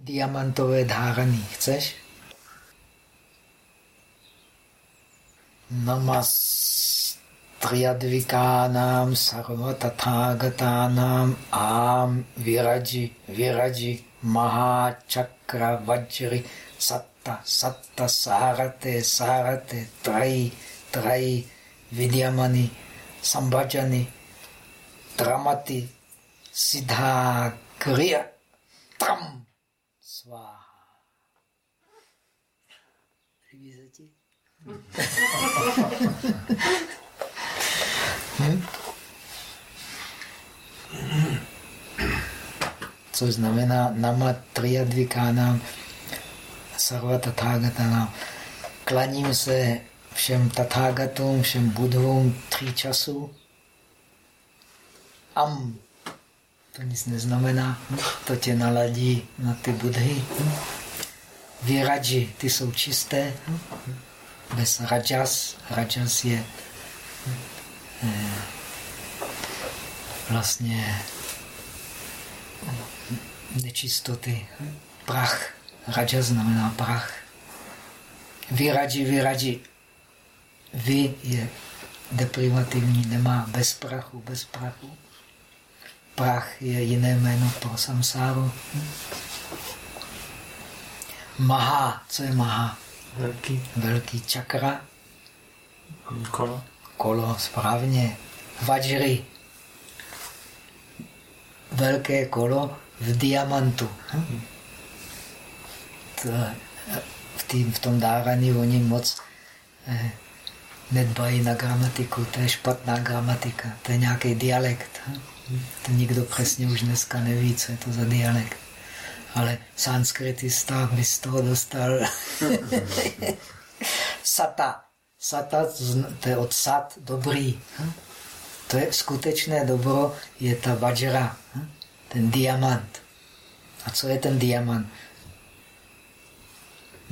Diamentowe dharani. Chcesz? नमस्त्र्यद्विकानां सर्वतथागतानाम् आं विरजि विरजि महाचक्रवज्रि सत्त सत्त सारते सारते त्रयि त्रयि विद्यमनि सम्भजनि त्रमति सिद्धाक्रिय त्रम् svaha. Líbí se ti? Hm? Což znamená nama triadvikánám sarva tathagatanám. Klaním se všem tathagatům, všem budhům tří časů. Am. To nic neznamená. To tě naladí na ty budhy. Vyradži, ty jsou čisté. Bez rajas. Rajas je Eh, vlastně nečistoty. Prach. Raja znamená prach. Vyradži, vyradži. Vy je deprivativní, nemá bez prachu, bez prachu. Prach je jiné jméno pro samsáru. Maha, co je maha? Velký. Velký čakra. Kolo kolo, správně. Vajry. Velké kolo v diamantu. Hm? To, v, tým, v tom dávání oni moc eh, nedbají na gramatiku. To je špatná gramatika. To je nějaký dialekt. To nikdo přesně už dneska neví, co je to za dialekt. Ale sanskritista by z toho dostal sata. Sata, to je od sat, dobrý. To je skutečné dobro, je ta vajra, ten diamant. A co je ten diamant?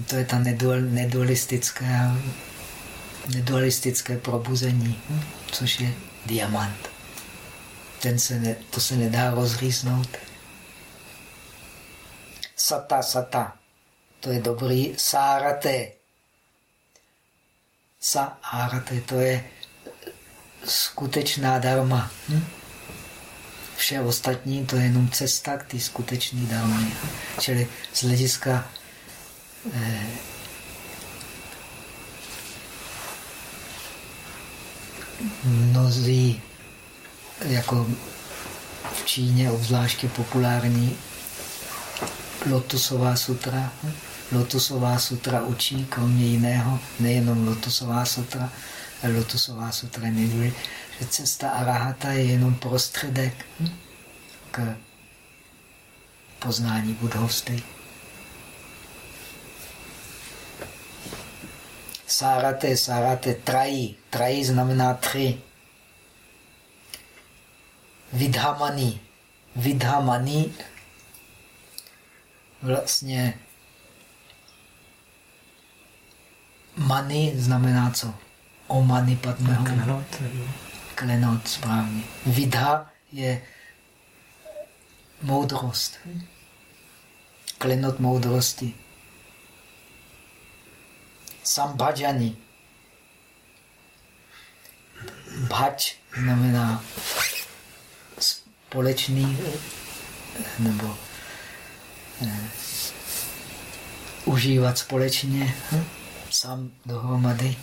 To je ta nedualistické, nedualistické probuzení, což je diamant. Ten se ne, to se nedá rozříznout. Sata, sata, to je dobrý. Sárate, sa arate, to je skutečná dharma. Hm? Vše ostatní to je jenom cesta k té skutečné darmě. Čili z hlediska eh, mnozí jako v Číně obzvláště populární Lotusová sutra. Hm? Lotusová sutra učí, kromě jiného, nejenom Lotusová sutra, ale Lotusová sutra neví, že cesta arahata je jenom prostředek hm, k poznání budovství. Sárate, sárate, trají. Trají znamená tři. Vidhamani. Vidhamani vlastně Mani znamená co? O mani padmeho. Klenot. Klenot, správně. Vidha je moudrost. Klenot moudrosti. Sambhajani. Bhač znamená společný nebo eh, užívat společně. Hm? sám dohromady.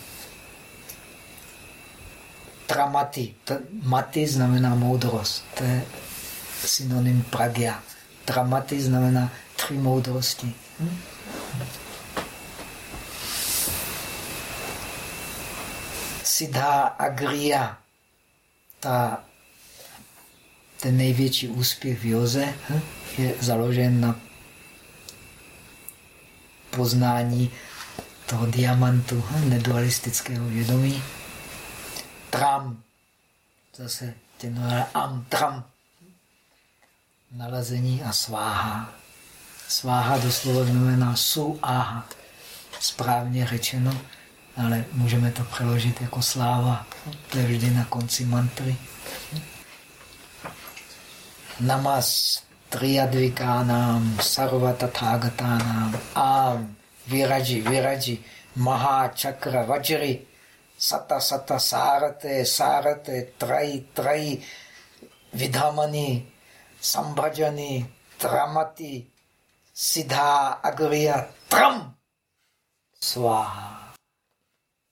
Tramati. Mati znamená moudrost. To je synonym pragya. Tramati znamená tři moudrosti. Hm? Siddha Agriya, ta, ten největší úspěch v Joze, hm? je založen na poznání toho diamantu nedualistického vědomí. Tram, zase ten am, tram, nalezení a sváha. Sváha doslova znamená su aha, správně řečeno, ale můžeme to přeložit jako sláva. To je vždy na konci mantry. Namas Triyadvikanam, Sarvatatagathanam, Am, Viraji, Viraji, Maha, Chakra, Vajri, Sata, Sata, Sarate, Sarate, Trai, Trai, Vidhamani, Sambhajani, Tramati, Siddha, Agriya, Tram, Swaha.